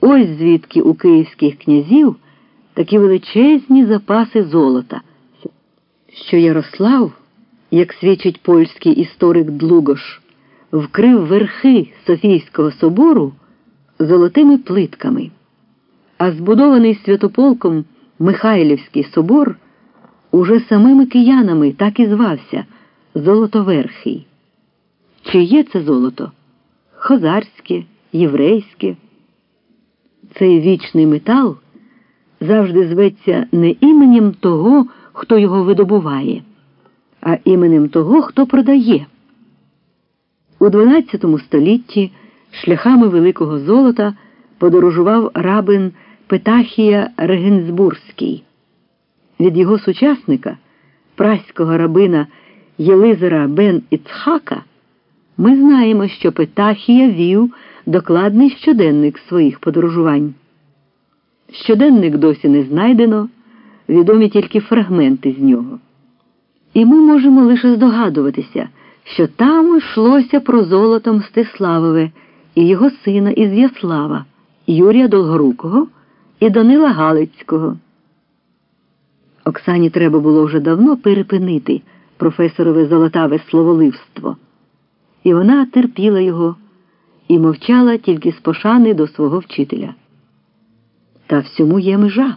Ось звідки у київських князів такі величезні запаси золота, що Ярослав, як свідчить польський історик Длугош, вкрив верхи Софійського собору золотими плитками, а збудований святополком Михайлівський собор уже самими киянами так і звався Золотоверхий. Чиє це золото? Хозарське, єврейське. Цей вічний метал завжди зветься не іменем того, хто його видобуває, а іменем того, хто продає. У XII столітті шляхами великого золота подорожував рабин Петахія Регенсбурзький. Від його сучасника, праського рабина Єлизера бен Іцхака, ми знаємо, що Петахія вів докладний щоденник своїх подорожувань. Щоденник досі не знайдено, відомі тільки фрагменти з нього. І ми можемо лише здогадуватися, що там йшлося про золото Мстиславове і його сина Ізяслава, Юрія Долгорукого і Данила Галицького. Оксані треба було вже давно перепинити професорове золотаве словоливство, і вона терпіла його і мовчала тільки з пошани до свого вчителя. Та всьому є межа.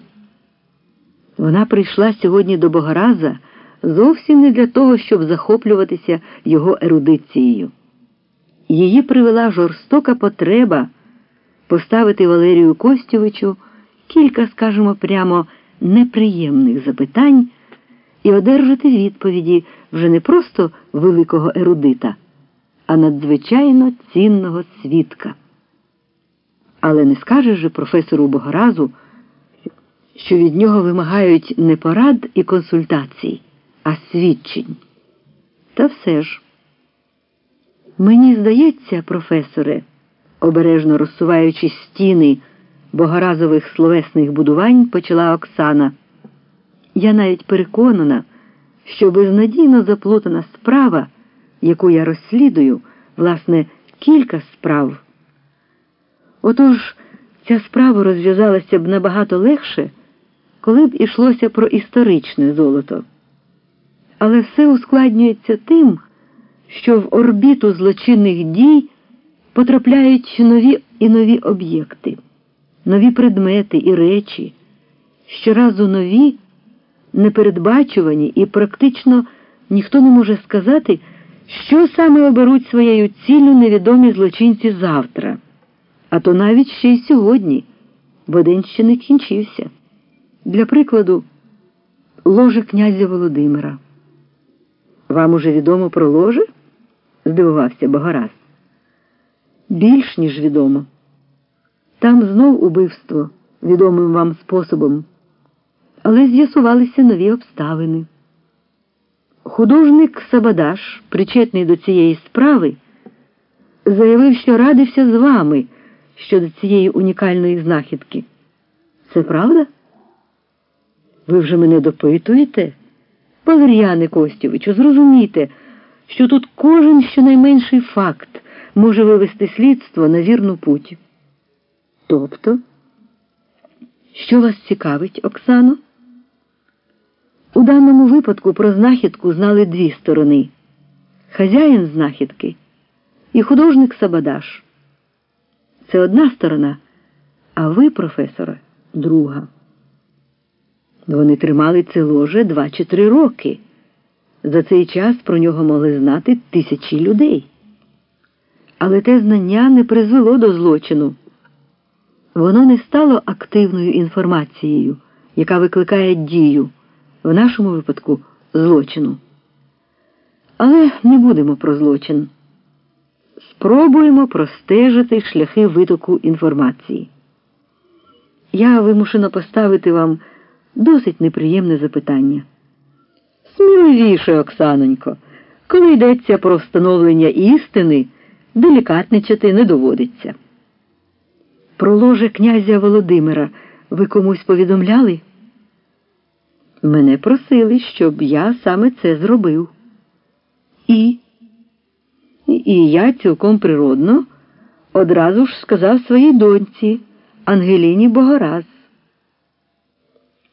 Вона прийшла сьогодні до Богораза зовсім не для того, щоб захоплюватися його ерудицією. Її привела жорстока потреба поставити Валерію Костєвичу кілька, скажімо прямо, неприємних запитань і одержати відповіді вже не просто великого ерудита а надзвичайно цінного свідка. Але не скажеш же професору Богоразу, що від нього вимагають не порад і консультацій, а свідчень. Та все ж. Мені здається, професоре, обережно розсуваючи стіни богоразових словесних будувань, почала Оксана. Я навіть переконана, що безнадійно заплутана справа яку я розслідую, власне, кілька справ. Отож, ця справа розв'язалася б набагато легше, коли б ішлося про історичне золото. Але все ускладнюється тим, що в орбіту злочинних дій потрапляють нові і нові об'єкти, нові предмети і речі, щоразу нові, непередбачувані і практично ніхто не може сказати. Що саме оберуть своєю ціллю невідомі злочинці завтра, а то навіть ще й сьогодні, бо день ще не кінчився. Для прикладу, ложе князя Володимира. Вам уже відомо про ложе? здивувався Богораз. Більш ніж відомо. Там знов убивство відомим вам способом, але з'ясувалися нові обставини. Художник Сабадаш, причетний до цієї справи, заявив, що радився з вами щодо цієї унікальної знахідки. Це правда? Ви вже мене допитуєте? Валер'яне Костєвичу, зрозумійте, що тут кожен щонайменший факт може вивести слідство на вірну путь. Тобто, що вас цікавить, Оксано? У даному випадку про знахідку знали дві сторони хазяїн знахідки і художник Сабадаш. Це одна сторона, а ви, професоре, друга. Вони тримали це ложе два чи три роки. За цей час про нього могли знати тисячі людей. Але те знання не призвело до злочину. Воно не стало активною інформацією, яка викликає дію в нашому випадку злочину. Але не будемо про злочин. Спробуємо простежити шляхи витоку інформації. Я вимушена поставити вам досить неприємне запитання. Сміливіше, Оксанонько, коли йдеться про встановлення істини, делікатничати не доводиться. Про ложе князя Володимира ви комусь повідомляли? Мене просили, щоб я саме це зробив. І І я цілком природно одразу ж сказав своїй доньці, Ангеліні Богораз.